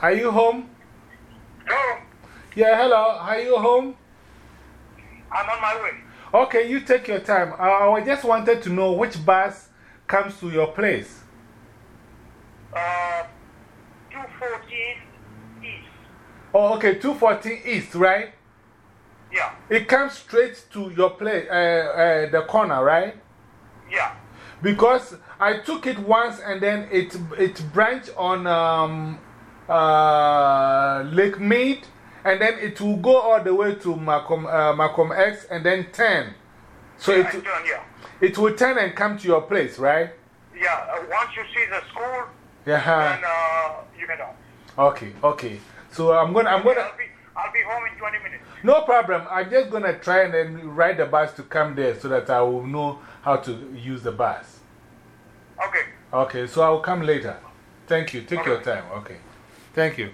Are you home? Hello? Yeah, hello. Are you home? I'm on my way. Okay, you take your time. I, I just wanted to know which bus comes to your place. Uh, 214 East. Oh, okay, 214 East, right? Yeah, It comes straight to your place, uh, uh, the corner, right? yeah. Because I took it once and then it, it branched on um, uh, Lake Mead and then it will go all the way to Malcolm, uh, Malcolm X and then turn. So yeah, it, I yeah. it will turn and come to your place, right? Yeah, uh, once you see the school, Yeah. then uh, you get on. Okay, okay. So I'm gonna, I'm gonna, I'll be, I'll be home in 20 minutes. no problem. I'm just gonna try and then ride the bus to come there so that I will know how to use the bus. Okay. Okay, so I'll come later. Thank you. Take your time. Okay. Thank you.